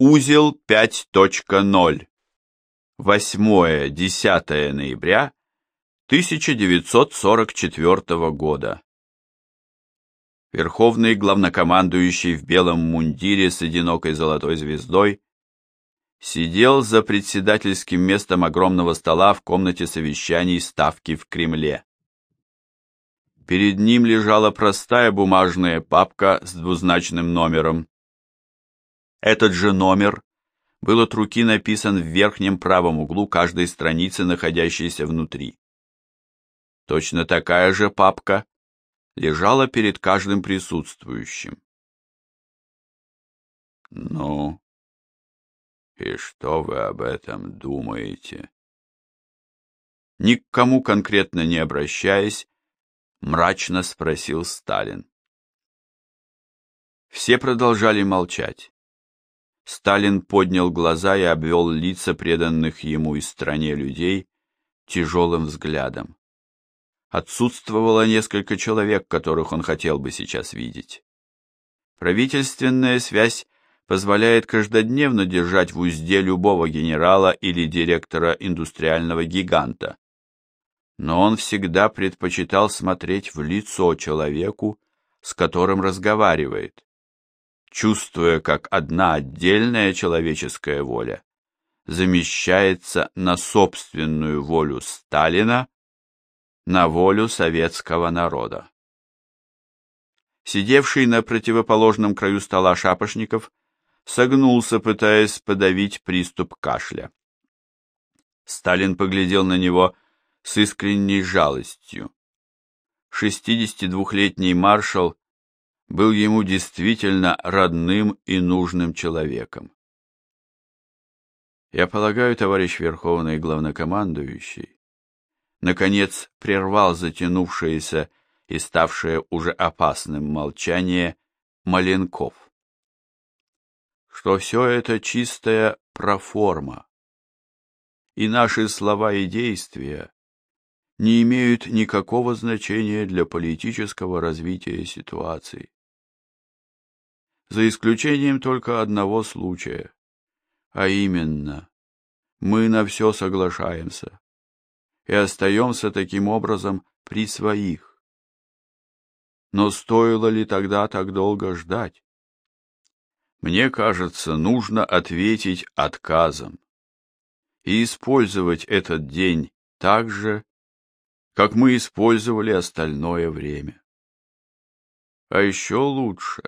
Узел 5.0. 8-10 ноября 1944 года. Верховный главнокомандующий в белом мундире с одинокой золотой звездой сидел за председательским местом огромного стола в комнате совещаний Ставки в Кремле. Перед ним лежала простая бумажная папка с двузначным номером. Этот же номер был от руки написан в верхнем правом углу каждой страницы, находящейся внутри. Точно такая же папка лежала перед каждым присутствующим. «Ну, и что вы об этом думаете?» Ни к кому конкретно не обращаясь, мрачно спросил Сталин. Все продолжали молчать. Сталин поднял глаза и обвел лица преданных ему и стране людей тяжелым взглядом. Отсутствовало несколько человек, которых он хотел бы сейчас видеть. Правительственная связь позволяет каждодневно держать в узде любого генерала или директора индустриального гиганта. Но он всегда предпочитал смотреть в лицо человеку, с которым разговаривает, чувствуя, как одна отдельная человеческая воля замещается на собственную волю Сталина, на волю советского народа. Сидевший на противоположном краю стола Шапошников согнулся, пытаясь подавить приступ кашля. Сталин поглядел на него с искренней жалостью. 62-летний маршал был ему действительно родным и нужным человеком. Я полагаю, товарищ Верховный Главнокомандующий, наконец прервал затянувшееся и ставшее уже опасным молчание Маленков что все это чистая проформа, и наши слова и действия не имеют никакого значения для политического развития ситуации. За исключением только одного случая, а именно, мы на все соглашаемся и остаемся таким образом при своих. Но стоило ли тогда так долго ждать? Мне кажется, нужно ответить отказом и использовать этот день так же, как мы использовали остальное время. А еще лучше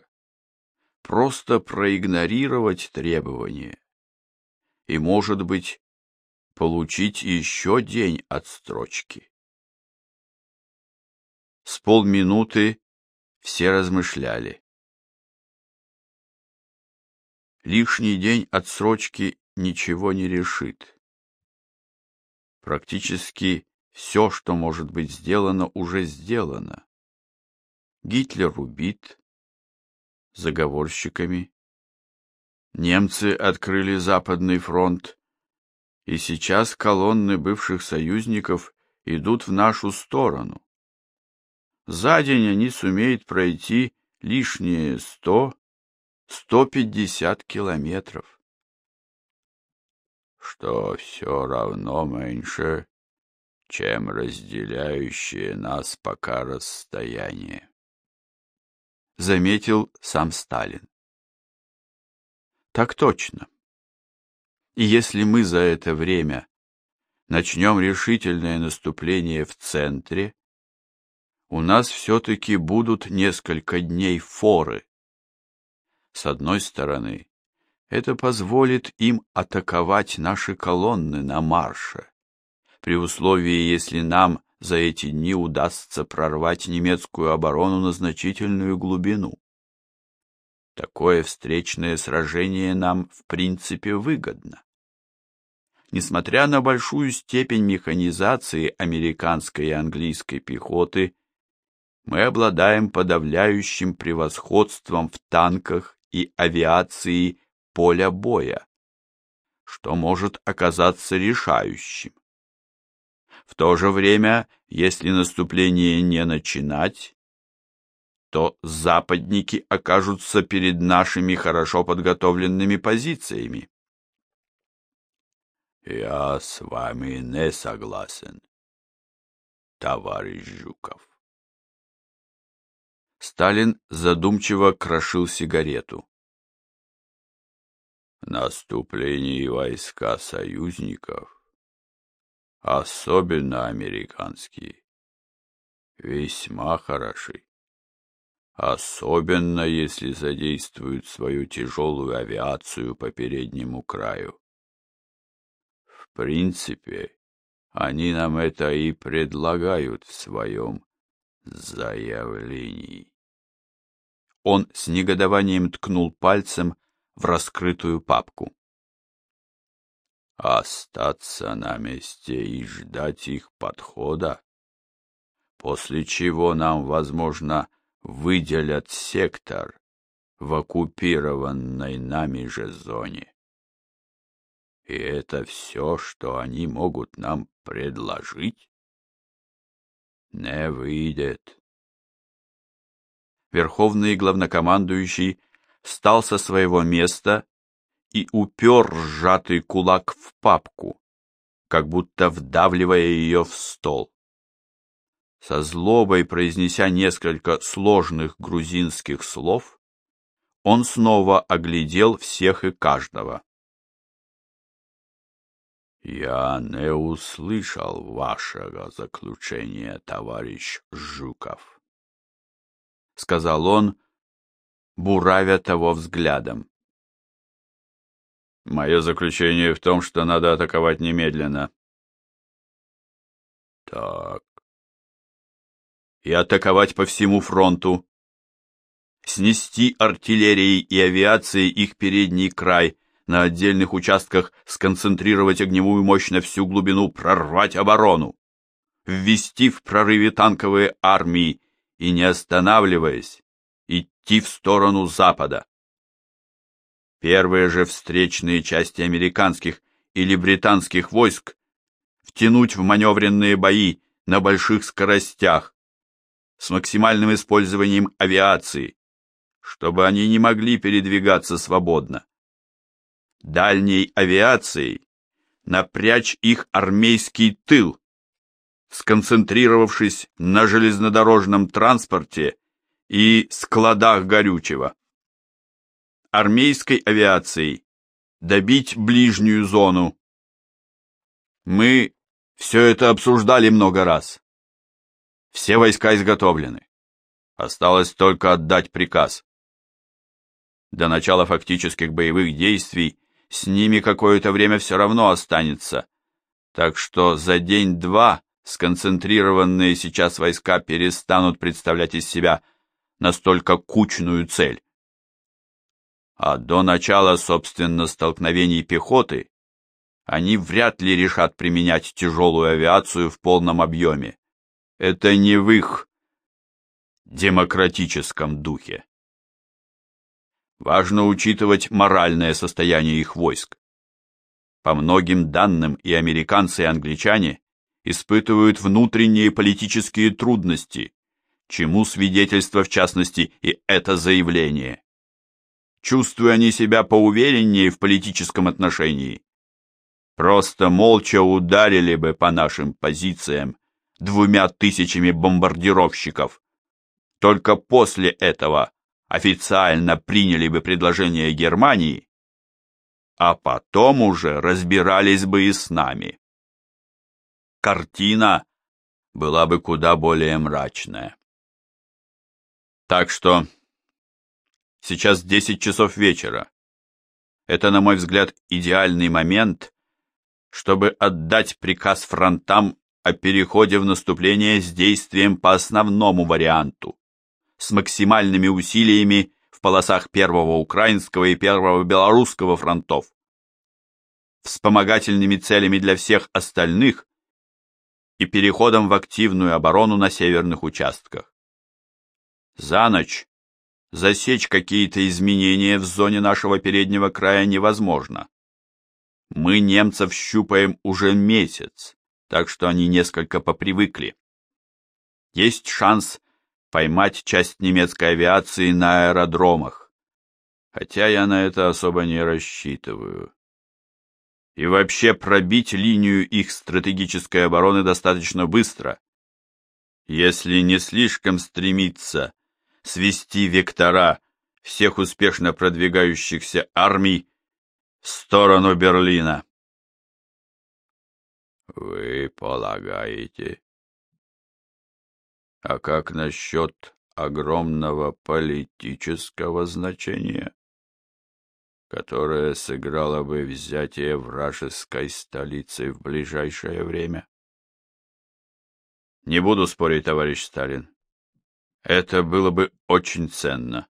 просто проигнорировать требования и, может быть, получить еще день отстрочки. С полминуты все размышляли. Лишний день отсрочки ничего не решит. Практически все, что может быть сделано, уже сделано. Гитлер убит заговорщиками. Немцы открыли Западный фронт, и сейчас колонны бывших союзников идут в нашу сторону. За день они сумеют пройти лишние сто 150 километров. Что все равно меньше, чем разделяющее нас пока расстояние. Заметил сам Сталин. Так точно. И если мы за это время начнем решительное наступление в центре, у нас все-таки будут несколько дней форы с одной стороны, это позволит им атаковать наши колонны на марше, при условии, если нам за эти дни удастся прорвать немецкую оборону на значительную глубину. Такое встречное сражение нам, в принципе, выгодно. Несмотря на большую степень механизации американской и английской пехоты, мы обладаем подавляющим превосходством в танках и авиации поля боя, что может оказаться решающим. В то же время, если наступление не начинать, то западники окажутся перед нашими хорошо подготовленными позициями. Я с вами не согласен, товарищ Жуков. Сталин задумчиво крошил сигарету. Наступление войска союзников, особенно американские, весьма хороши. Особенно, если задействуют свою тяжелую авиацию по переднему краю. В принципе, они нам это и предлагают в своем заявлении. Он с негодованием ткнул пальцем в раскрытую папку. Остаться на месте и ждать их подхода, после чего нам, возможно, выделят сектор в оккупированной нами же зоне. И это все, что они могут нам предложить? Не выйдет верховный главнокомандующий встал со своего места и упер сжатый кулак в папку, как будто вдавливая ее в стол. Со злобой произнеся несколько сложных грузинских слов, он снова оглядел всех и каждого. «Я не услышал вашего заключения, товарищ Жуков». — сказал он, буравя того взглядом. «Мое заключение в том, что надо атаковать немедленно». «Так...» «И атаковать по всему фронту. Снести артиллерией и авиацией их передний край, на отдельных участках сконцентрировать огневую мощь на всю глубину, прорвать оборону, ввести в прорыве танковые армии и, не останавливаясь, идти в сторону запада. Первые же встречные части американских или британских войск втянуть в маневренные бои на больших скоростях с максимальным использованием авиации, чтобы они не могли передвигаться свободно. Дальней авиацией напрячь их армейский тыл, сконцентрировавшись на железнодорожном транспорте и складах горючего. Армейской авиацией добить ближнюю зону. Мы все это обсуждали много раз. Все войска изготовлены. Осталось только отдать приказ. До начала фактических боевых действий с ними какое-то время все равно останется, так что за день-два сконцентрированные сейчас войска перестанут представлять из себя настолько кучную цель. А до начала, собственно, столкновений пехоты они вряд ли решат применять тяжелую авиацию в полном объеме. Это не в их демократическом духе. Важно учитывать моральное состояние их войск. По многим данным и американцы, и англичане испытывают внутренние политические трудности, чему свидетельство в частности и это заявление. Чувствуя они себя поувереннее в политическом отношении, просто молча ударили бы по нашим позициям двумя тысячами бомбардировщиков. Только после этого официально приняли бы предложение Германии, а потом уже разбирались бы и с нами картина была бы куда более мрачная. Так что сейчас 10 часов вечера. Это, на мой взгляд, идеальный момент, чтобы отдать приказ фронтам о переходе в наступление с действием по основному варианту, с максимальными усилиями в полосах первого украинского и первого белорусского фронтов, вспомогательными целями для всех остальных и переходом в активную оборону на северных участках. За ночь засечь какие-то изменения в зоне нашего переднего края невозможно. Мы немцев щупаем уже месяц, так что они несколько попривыкли. Есть шанс поймать часть немецкой авиации на аэродромах, хотя я на это особо не рассчитываю. И вообще пробить линию их стратегической обороны достаточно быстро, если не слишком стремиться свести вектора всех успешно продвигающихся армий в сторону Берлина. Вы полагаете? А как насчет огромного политического значения, которое сыграло бы взятие вражеской столицы в ближайшее время? Не буду спорить, товарищ Сталин. Это было бы очень ценно.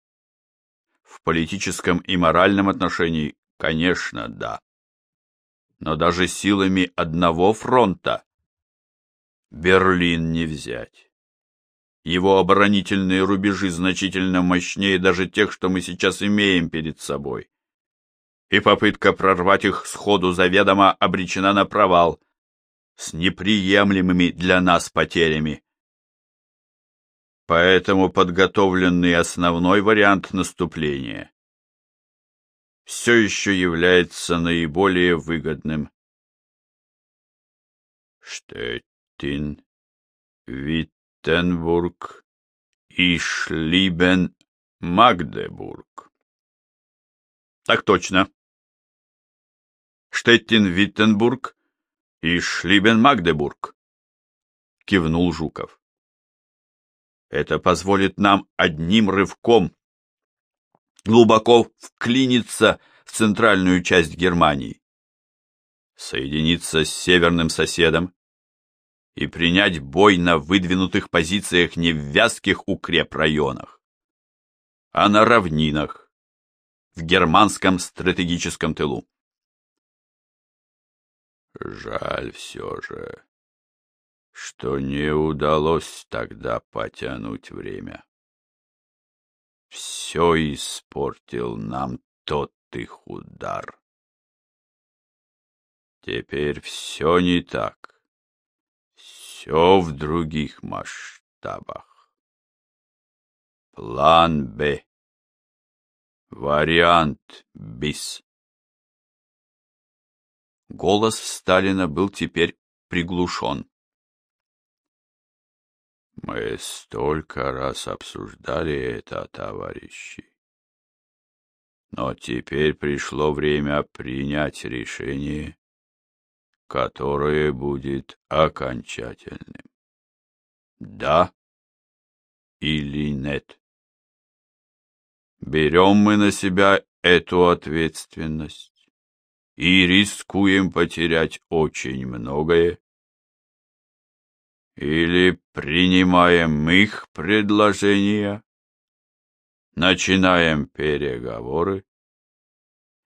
В политическом и моральном отношении, конечно, да. Но даже силами одного фронта Берлин не взять. Его оборонительные рубежи значительно мощнее даже тех, что мы сейчас имеем перед собой. И попытка прорвать их сходу заведомо обречена на провал с неприемлемыми для нас потерями. Поэтому подготовленный основной вариант наступления все еще является наиболее выгодным. Штеттин, Виттенбург и Шлибен-Магдебург. Так точно. Штеттин-Виттенбург и Шлибен-Магдебург, кивнул Жуков. Это позволит нам одним рывком глубоко вклиниться в центральную часть Германии, соединиться с северным соседом и принять бой на выдвинутых позициях не в вязких укрепрайонах, а на равнинах, в германском стратегическом тылу. Жаль все же, что не удалось тогда потянуть время. Все испортил нам тот их удар. Теперь все не так. Все в других масштабах. План Б. Вариант БИС. Голос Сталина был теперь приглушен. Мы столько раз обсуждали это, товарищи. Но теперь пришло время принять решение, которое будет окончательным. Да или нет? Берем мы на себя эту ответственность и рискуем потерять очень многое, или принимаем их предложения, начинаем переговоры,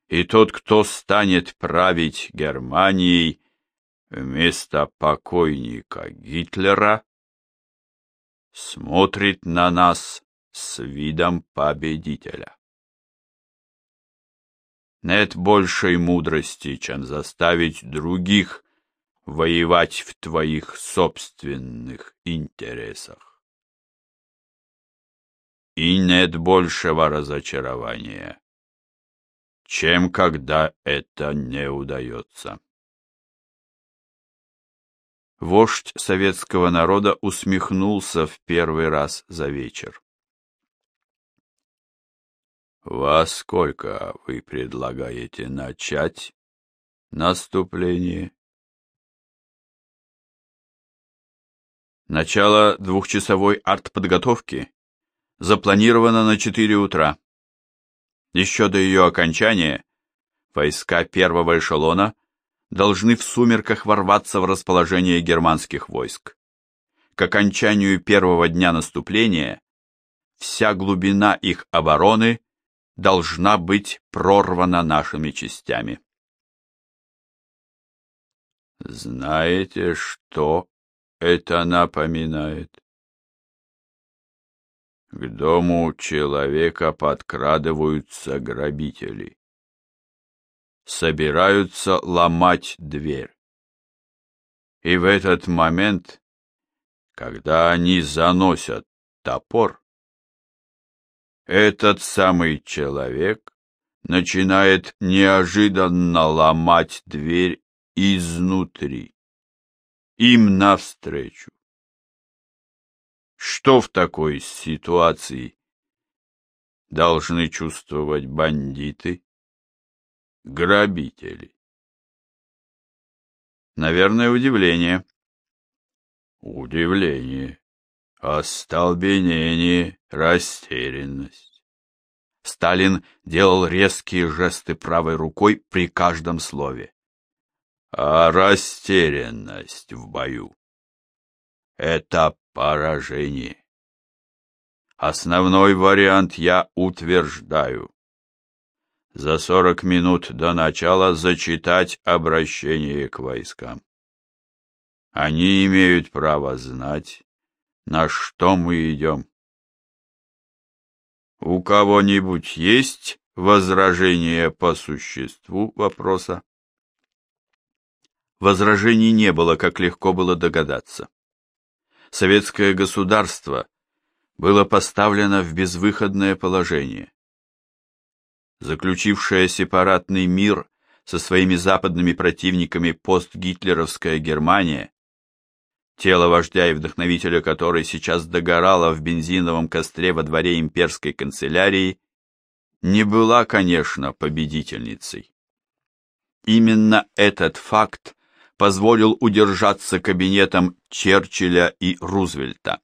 и тот, кто станет править Германией вместо покойника Гитлера, смотрит на нас с видом победителя. Нет большей мудрости, чем заставить других воевать в твоих собственных интересах. И нет большего разочарования, чем когда это не удается. Вождь советского народа усмехнулся в первый раз за вечер. Во сколько вы предлагаете начать наступление? Начало двухчасовой артподготовки запланировано на 4 утра. Еще до ее окончания войска первого эшелона должны в сумерках ворваться в расположение германских войск. К окончанию первого дня наступления вся глубина их обороны должна быть прорвана нашими частями. Знаете, что это напоминает? К дому человека подкрадываются грабители. Собираются ломать дверь. И в этот момент, когда они заносят топор, этот самый человек начинает неожиданно ломать дверь изнутри, им навстречу. Что в такой ситуации должны чувствовать бандиты, грабители? Наверное, удивление. Удивление, остолбенение, растерянность. Сталин делал резкие жесты правой рукой при каждом слове. А растерянность в бою — это поражение. Основной вариант я утверждаю. За сорок минут до начала зачитать обращение к войскам. Они имеют право знать, на что мы идем. У кого-нибудь есть возражения по существу вопроса? Возражений не было, как легко было догадаться. Советское государство было поставлено в безвыходное положение. Заключившая сепаратный мир со своими западными противниками постгитлеровская Германия тело вождя и вдохновителя которой сейчас догорало в бензиновом костре во дворе имперской канцелярии, не была, конечно, победительницей. Именно этот факт позволил удержаться кабинетом Черчилля и Рузвельта.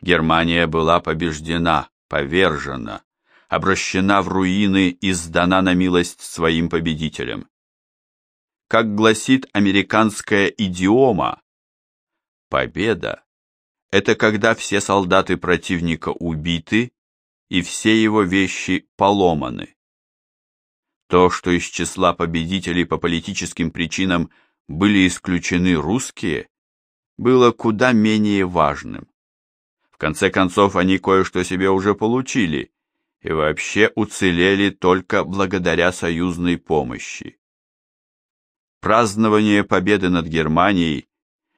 Германия была побеждена, повержена, обращена в руины и сдана на милость своим победителям. Как гласит американская идиома, Победа – это когда все солдаты противника убиты и все его вещи поломаны. То, что из числа победителей по политическим причинам были исключены русские, было куда менее важным. В конце концов, они кое-что себе уже получили и вообще уцелели только благодаря союзной помощи. Празднование победы над Германией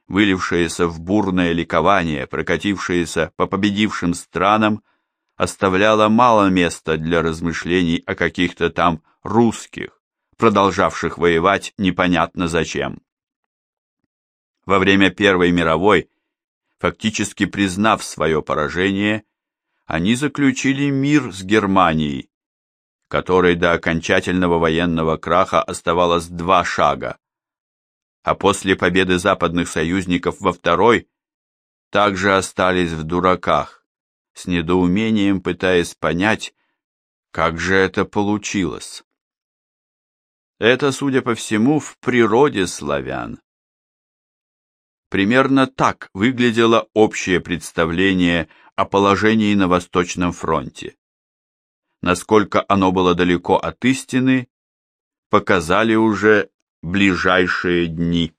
вылившееся в бурное ликование, прокатившееся по победившим странам, оставляло мало места для размышлений о каких-то там русских, продолжавших воевать непонятно зачем. Во время Первой мировой, фактически признав свое поражение, они заключили мир с Германией, которой до окончательного военного краха оставалось два шага а после победы западных союзников во второй также остались в дураках, с недоумением пытаясь понять, как же это получилось. Это, судя по всему, в природе славян. Примерно так выглядело общее представление о положении на Восточном фронте. Насколько оно было далеко от истины, показали уже ближайшие дни.